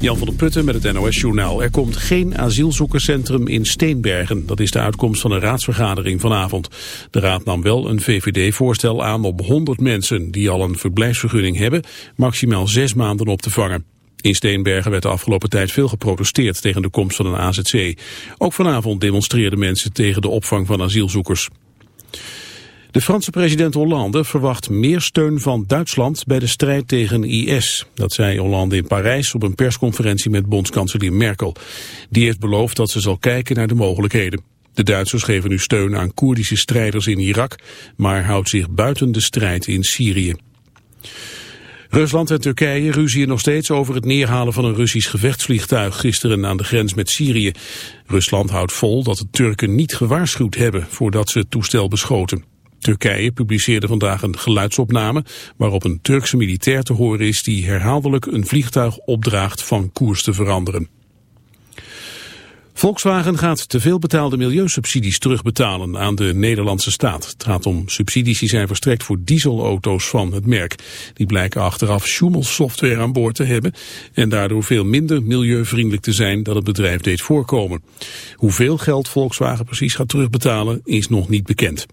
Jan van der Putten met het NOS-journaal. Er komt geen asielzoekerscentrum in Steenbergen. Dat is de uitkomst van een raadsvergadering vanavond. De raad nam wel een VVD-voorstel aan om 100 mensen... die al een verblijfsvergunning hebben, maximaal zes maanden op te vangen. In Steenbergen werd de afgelopen tijd veel geprotesteerd tegen de komst van een AZC. Ook vanavond demonstreerden mensen tegen de opvang van asielzoekers. De Franse president Hollande verwacht meer steun van Duitsland bij de strijd tegen IS. Dat zei Hollande in Parijs op een persconferentie met bondskanselier Merkel. Die heeft beloofd dat ze zal kijken naar de mogelijkheden. De Duitsers geven nu steun aan Koerdische strijders in Irak, maar houdt zich buiten de strijd in Syrië. Rusland en Turkije ruzien nog steeds over het neerhalen van een Russisch gevechtsvliegtuig gisteren aan de grens met Syrië. Rusland houdt vol dat de Turken niet gewaarschuwd hebben voordat ze het toestel beschoten. Turkije publiceerde vandaag een geluidsopname waarop een Turkse militair te horen is die herhaaldelijk een vliegtuig opdraagt van koers te veranderen. Volkswagen gaat te veel betaalde milieusubsidies terugbetalen aan de Nederlandse staat. Het gaat om subsidies die zijn verstrekt voor dieselauto's van het merk. Die blijken achteraf Schumel-software aan boord te hebben en daardoor veel minder milieuvriendelijk te zijn dan het bedrijf deed voorkomen. Hoeveel geld Volkswagen precies gaat terugbetalen is nog niet bekend.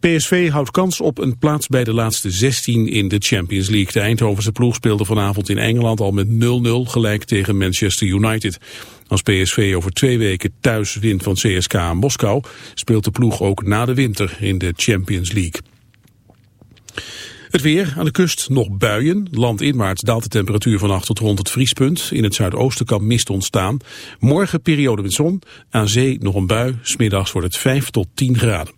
PSV houdt kans op een plaats bij de laatste 16 in de Champions League. De Eindhovense ploeg speelde vanavond in Engeland al met 0-0 gelijk tegen Manchester United. Als PSV over twee weken thuis wint van CSK Moskou... speelt de ploeg ook na de winter in de Champions League. Het weer, aan de kust nog buien. Landinwaarts daalt de temperatuur vannacht tot rond het vriespunt. In het zuidoosten kan mist ontstaan. Morgen periode met zon. Aan zee nog een bui. Smiddags wordt het 5 tot 10 graden.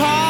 us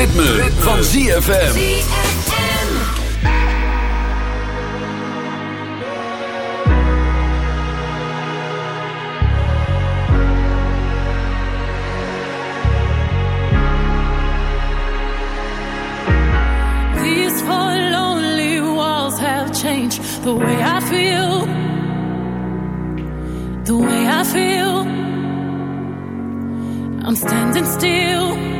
ritme, van ZFM. These four lonely walls have changed the way I feel. The way I feel. I'm standing still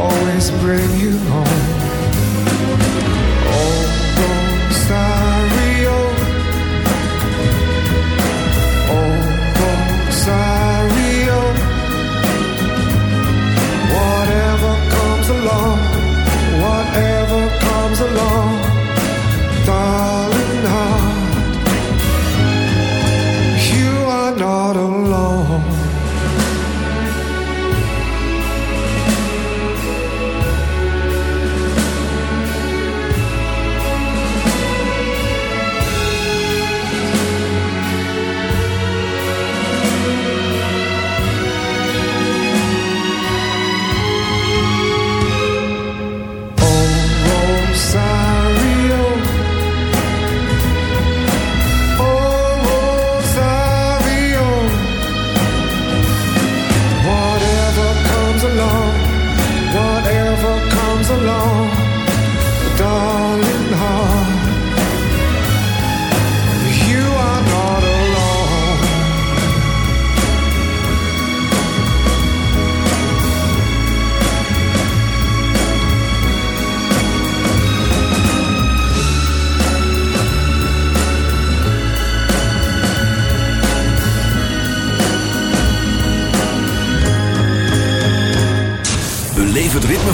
Always bring you home. Rosario. Rosario. Whatever comes along, whatever comes along, darling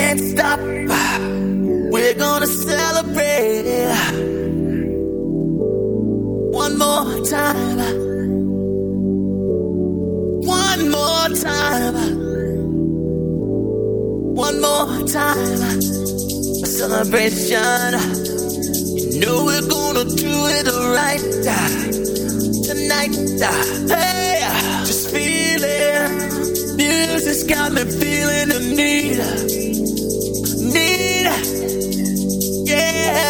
can't stop. We're gonna celebrate one more time. One more time. One more time. A celebration. You know we're gonna do it right tonight. Hey, just feeling. Music's got me feeling the need. Need.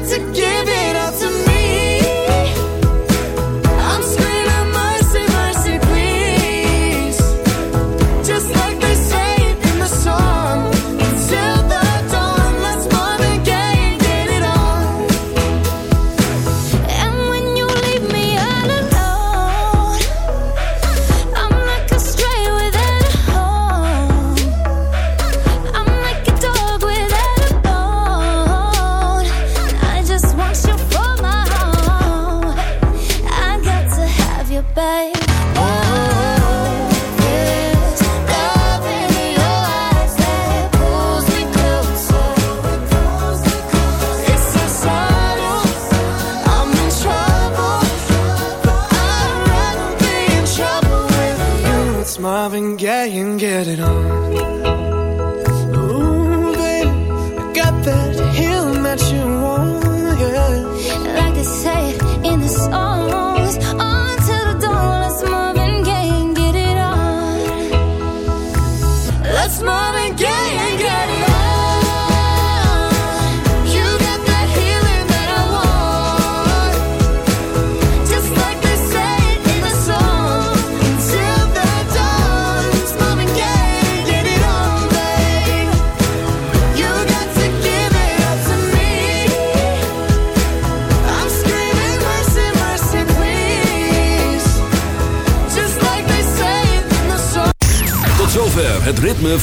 to give.